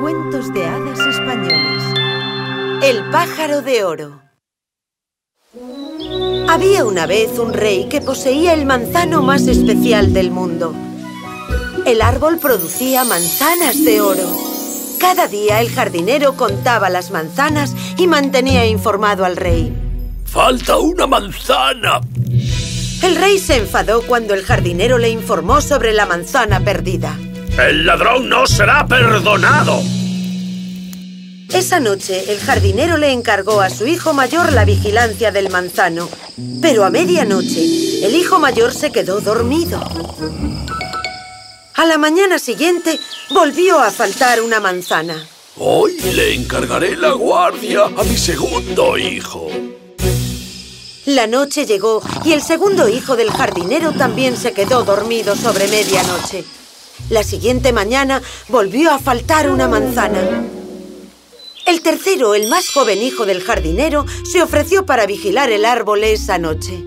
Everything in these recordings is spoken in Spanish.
Cuentos de hadas españoles. El pájaro de oro. Había una vez un rey que poseía el manzano más especial del mundo. El árbol producía manzanas de oro. Cada día el jardinero contaba las manzanas y mantenía informado al rey. ¡Falta una manzana! El rey se enfadó cuando el jardinero le informó sobre la manzana perdida. ¡El ladrón no será perdonado! Esa noche, el jardinero le encargó a su hijo mayor la vigilancia del manzano. Pero a medianoche, el hijo mayor se quedó dormido. A la mañana siguiente, volvió a faltar una manzana. Hoy le encargaré la guardia a mi segundo hijo. La noche llegó y el segundo hijo del jardinero también se quedó dormido sobre medianoche. La siguiente mañana volvió a faltar una manzana. El tercero, el más joven hijo del jardinero, se ofreció para vigilar el árbol esa noche.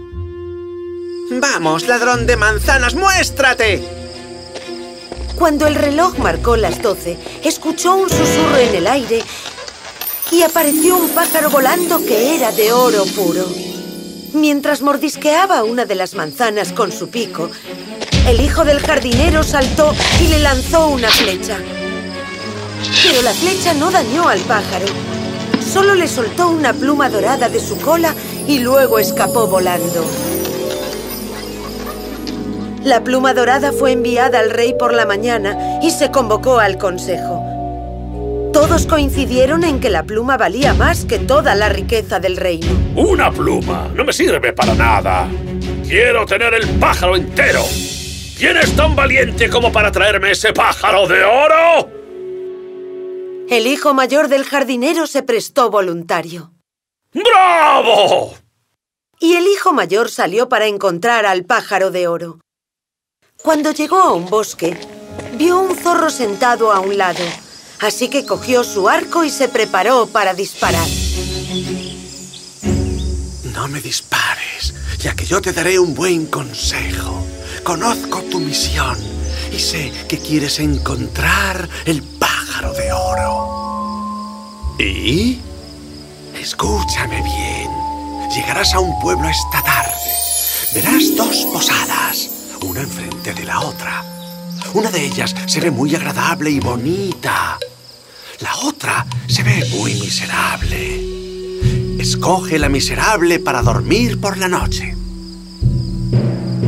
¡Vamos, ladrón de manzanas, muéstrate! Cuando el reloj marcó las doce, escuchó un susurro en el aire y apareció un pájaro volando que era de oro puro. Mientras mordisqueaba una de las manzanas con su pico, el hijo del jardinero saltó y le lanzó una flecha. Pero la flecha no dañó al pájaro. Solo le soltó una pluma dorada de su cola y luego escapó volando. La pluma dorada fue enviada al rey por la mañana y se convocó al consejo. Todos coincidieron en que la pluma valía más que toda la riqueza del reino. ¡Una pluma! No me sirve para nada. Quiero tener el pájaro entero. ¿Quién es tan valiente como para traerme ese pájaro de oro? El hijo mayor del jardinero se prestó voluntario. ¡Bravo! Y el hijo mayor salió para encontrar al pájaro de oro. Cuando llegó a un bosque, vio un zorro sentado a un lado, así que cogió su arco y se preparó para disparar. No me dispares, ya que yo te daré un buen consejo. Conozco tu misión y sé que quieres encontrar el pájaro de oro. ¿Y? Escúchame bien. Llegarás a un pueblo esta tarde. Verás dos posadas, una enfrente de la otra. Una de ellas se ve muy agradable y bonita. La otra se ve muy miserable. Escoge la miserable para dormir por la noche.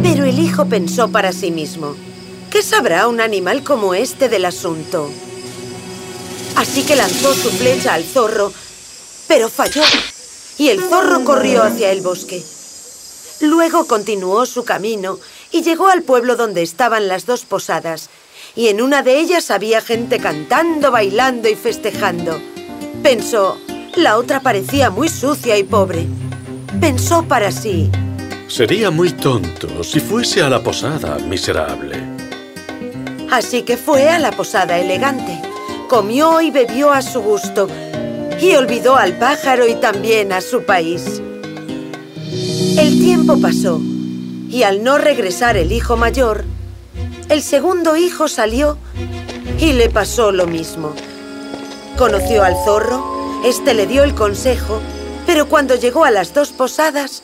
Pero el hijo pensó para sí mismo, ¿qué sabrá un animal como este del asunto? Así que lanzó su flecha al zorro, pero falló, y el zorro corrió hacia el bosque. Luego continuó su camino y llegó al pueblo donde estaban las dos posadas, y en una de ellas había gente cantando, bailando y festejando. Pensó, la otra parecía muy sucia y pobre. Pensó para sí, Sería muy tonto si fuese a la posada miserable. Así que fue a la posada elegante. Comió y bebió a su gusto. Y olvidó al pájaro y también a su país. El tiempo pasó. Y al no regresar el hijo mayor, el segundo hijo salió y le pasó lo mismo. Conoció al zorro, este le dio el consejo, pero cuando llegó a las dos posadas,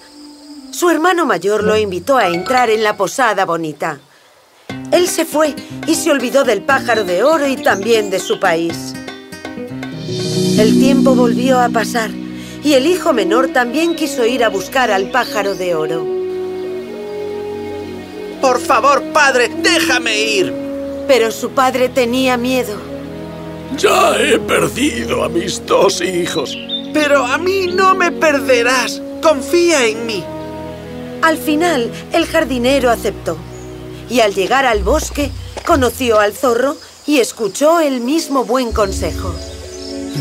su hermano mayor lo invitó a entrar en la posada bonita. Él se fue y se olvidó del pájaro de oro y también de su país. El tiempo volvió a pasar y el hijo menor también quiso ir a buscar al pájaro de oro. Por favor, padre, déjame ir. Pero su padre tenía miedo. Ya he perdido a mis dos hijos. Pero a mí no me perderás. Confía en mí. Al final, el jardinero aceptó. Y al llegar al bosque, conoció al zorro y escuchó el mismo buen consejo.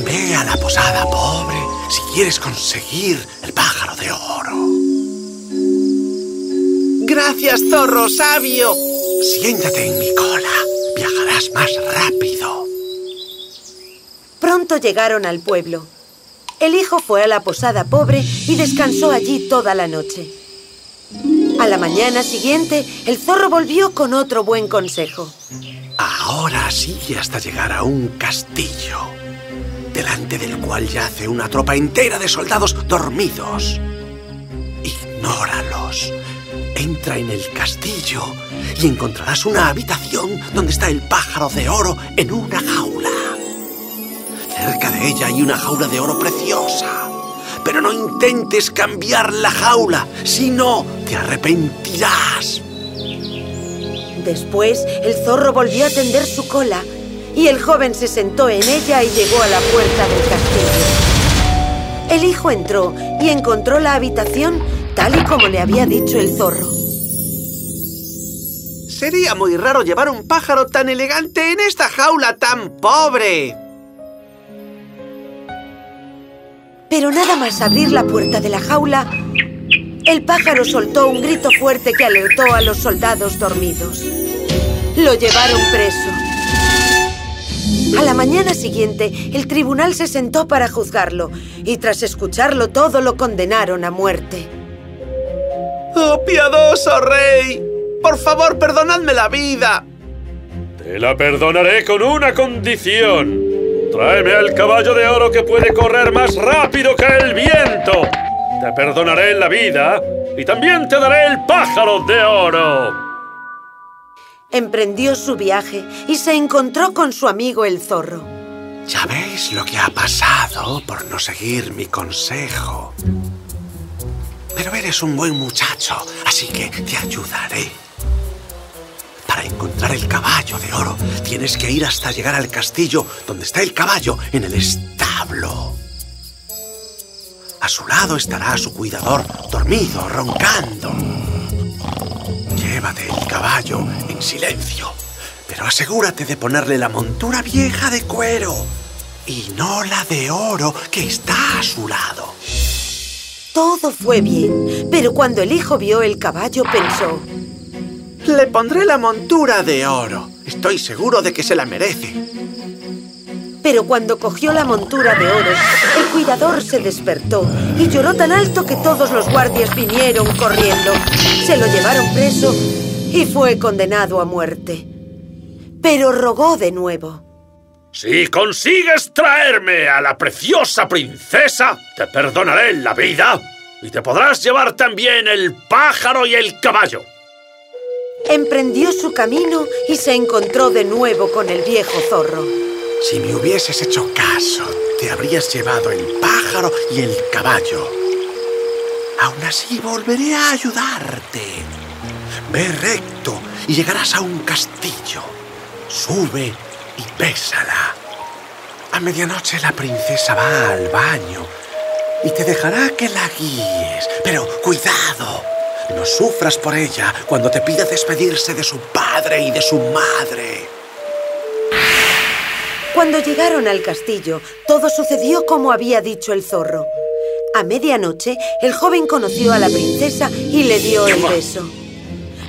Ve a la posada, pobre, si quieres conseguir el pájaro de oro. Gracias, zorro sabio. Siéntate en mi cola. Viajarás más rápido. Pronto llegaron al pueblo. El hijo fue a la posada pobre y descansó allí toda la noche. A la mañana siguiente, el zorro volvió con otro buen consejo. Ahora sigue hasta llegar a un castillo, delante del cual yace una tropa entera de soldados dormidos. Ignóralos. Entra en el castillo y encontrarás una habitación donde está el pájaro de oro en una jaula. Cerca de ella hay una jaula de oro preciosa. Pero no intentes cambiar la jaula, si no, te arrepentirás. Después, el zorro volvió a tender su cola y el joven se sentó en ella y llegó a la puerta del castillo. El hijo entró y encontró la habitación tal y como le había dicho el zorro. Sería muy raro llevar un pájaro tan elegante en esta jaula tan pobre. Pero nada más abrir la puerta de la jaula, el pájaro soltó un grito fuerte que alertó a los soldados dormidos. Lo llevaron preso. A la mañana siguiente, el tribunal se sentó para juzgarlo y tras escucharlo todo lo condenaron a muerte. ¡Oh, piadoso rey! ¡Por favor, perdonadme la vida! Te la perdonaré con una condición. Tráeme al caballo de oro que puede correr más rápido que el viento. Te perdonaré la vida y también te daré el pájaro de oro. Emprendió su viaje y se encontró con su amigo el zorro. Ya veis lo que ha pasado por no seguir mi consejo. Pero eres un buen muchacho, así que te ayudaré. Para encontrar el caballo de oro, tienes que ir hasta llegar al castillo donde está el caballo en el establo. A su lado estará su cuidador, dormido, roncando. Llévate el caballo en silencio, pero asegúrate de ponerle la montura vieja de cuero y no la de oro que está a su lado. Todo fue bien, pero cuando el hijo vio el caballo pensó... Le pondré la montura de oro. Estoy seguro de que se la merece. Pero cuando cogió la montura de oro, el cuidador se despertó y lloró tan alto que todos los guardias vinieron corriendo. Se lo llevaron preso y fue condenado a muerte. Pero rogó de nuevo. Si consigues traerme a la preciosa princesa, te perdonaré la vida y te podrás llevar también el pájaro y el caballo. Emprendió su camino y se encontró de nuevo con el viejo zorro. Si me hubieses hecho caso, te habrías llevado el pájaro y el caballo. Aún así, volveré a ayudarte. Ve recto y llegarás a un castillo. Sube y bésala. A medianoche la princesa va al baño y te dejará que la guíes. Pero cuidado, no sufras por ella cuando te pida despedirse de su padre y de su madre. Cuando llegaron al castillo, todo sucedió como había dicho el zorro. A medianoche, el joven conoció a la princesa y le dio el beso.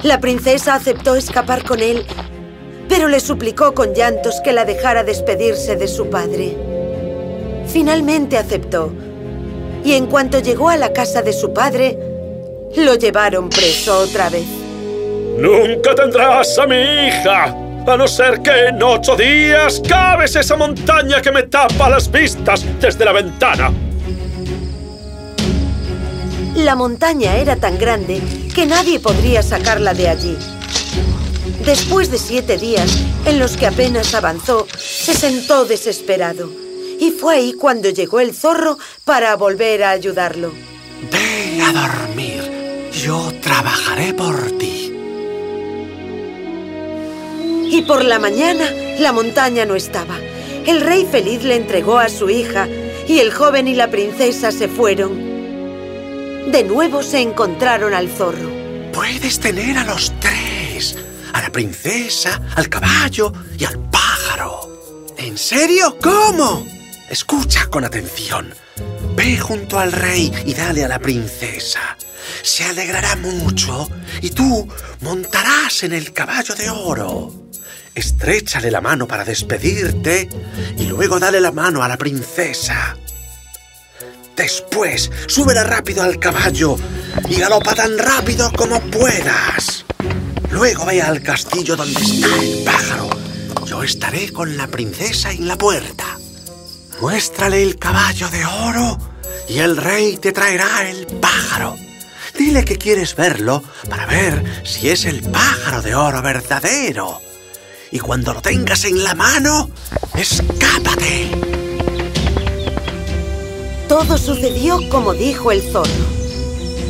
La princesa aceptó escapar con él, pero le suplicó con llantos que la dejara despedirse de su padre. Finalmente aceptó, y en cuanto llegó a la casa de su padre, lo llevaron preso otra vez. Nunca tendrás a mi hija, a no ser que en ocho días cabes esa montaña que me tapa las vistas desde la ventana. La montaña era tan grande que nadie podría sacarla de allí. Después de siete días, en los que apenas avanzó, se sentó desesperado. Y fue ahí cuando llegó el zorro para volver a ayudarlo. Ve a dormir. Yo trabajaré por ti. Y por la mañana, la montaña no estaba. El rey feliz le entregó a su hija y el joven y la princesa se fueron. De nuevo se encontraron al zorro. Puedes tener a los tres. A la princesa, al caballo y al pájaro. ¿En serio? ¿Cómo? Escucha con atención. Ve junto al rey y dale a la princesa. Se alegrará mucho y tú montarás en el caballo de oro. Estréchale la mano para despedirte y luego dale la mano a la princesa. Después, súbela rápido al caballo y galopa tan rápido como puedas. Luego ve al castillo donde está el pájaro yo estaré con la princesa en la puerta. Muéstrale el caballo de oro y el rey te traerá el pájaro. Dile que quieres verlo para ver si es el pájaro de oro verdadero. Y cuando lo tengas en la mano, escápate. Todo sucedió como dijo el zorro.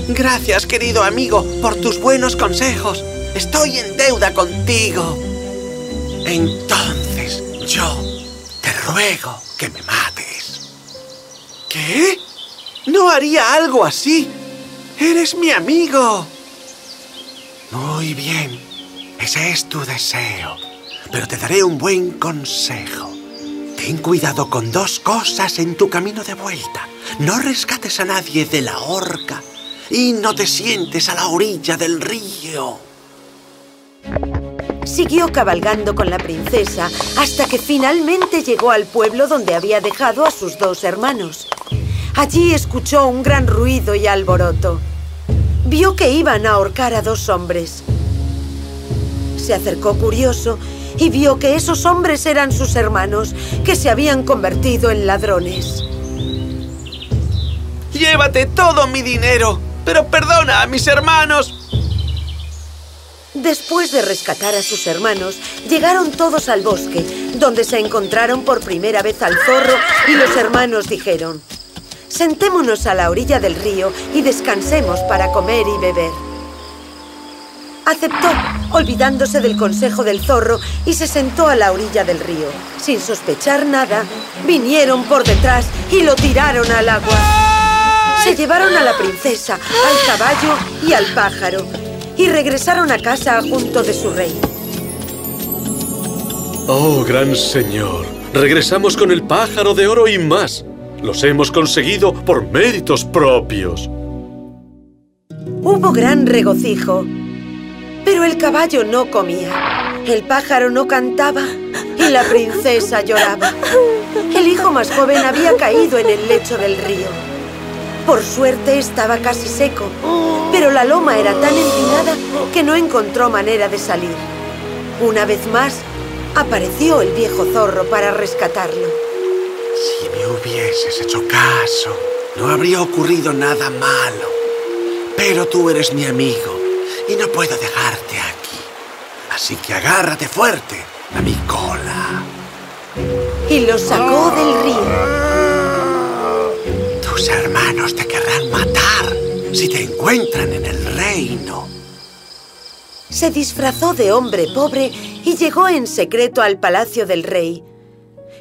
Gracias, querido amigo, por tus buenos consejos. Estoy en deuda contigo. Entonces, yo te ruego que me mates. ¿Qué? No haría algo así. Eres mi amigo. Muy bien. Ese es tu deseo. Pero te daré un buen consejo. Ten cuidado con dos cosas en tu camino de vuelta. No rescates a nadie de la horca y no te sientes a la orilla del río. Siguió cabalgando con la princesa hasta que finalmente llegó al pueblo donde había dejado a sus dos hermanos. Allí escuchó un gran ruido y alboroto. Vio que iban a ahorcar a dos hombres. Se acercó curioso y vio que esos hombres eran sus hermanos, que se habían convertido en ladrones. ¡Llévate todo mi dinero! ¡Pero perdona a mis hermanos! Después de rescatar a sus hermanos, llegaron todos al bosque, donde se encontraron por primera vez al zorro y los hermanos dijeron Sentémonos a la orilla del río y descansemos para comer y beber. Aceptó, olvidándose del consejo del zorro, y se sentó a la orilla del río. Sin sospechar nada, vinieron por detrás y lo tiraron al agua. Se llevaron a la princesa, al caballo y al pájaro, y regresaron a casa junto de su rey. Oh, gran señor, regresamos con el pájaro de oro y más. Los hemos conseguido por méritos propios. Hubo gran regocijo, pero el caballo no comía, el pájaro no cantaba y la princesa lloraba. El hijo más joven había caído en el lecho del río. Por suerte estaba casi seco, pero la loma era tan empinada que no encontró manera de salir. Una vez más, apareció el viejo zorro para rescatarlo. Si me hubieses hecho caso, no habría ocurrido nada malo. Pero tú eres mi amigo y no puedo dejarte aquí. Así que agárrate fuerte a mi cola. Y lo sacó del río. Tus hermanos te querrán matar si te encuentran en el reino. Se disfrazó de hombre pobre y llegó en secreto al palacio del rey.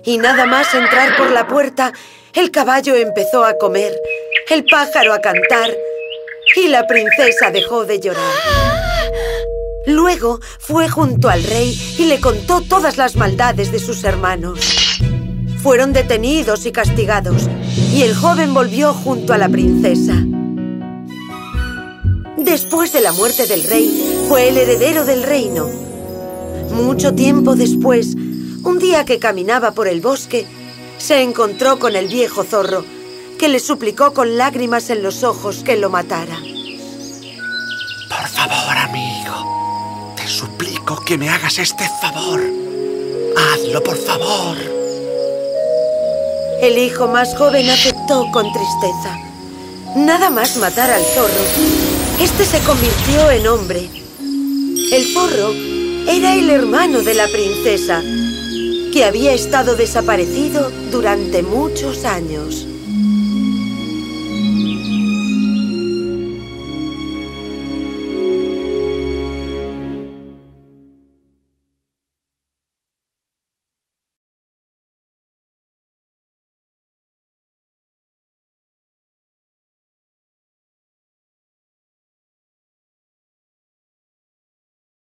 Y nada más entrar por la puerta, el caballo empezó a comer, el pájaro a cantar y la princesa dejó de llorar. Luego fue junto al rey y le contó todas las maldades de sus hermanos. Fueron detenidos y castigados, y el joven volvió junto a la princesa. Después de la muerte del rey, fue el heredero del reino. Mucho tiempo después, un día que caminaba por el bosque, se encontró con el viejo zorro, que le suplicó con lágrimas en los ojos que lo matara. Por favor, amigo, te suplico que me hagas este favor. Hazlo, por favor. El hijo más joven aceptó con tristeza. Nada más matar al zorro, este se convirtió en hombre. El zorro era el hermano de la princesa, que había estado desaparecido durante muchos años.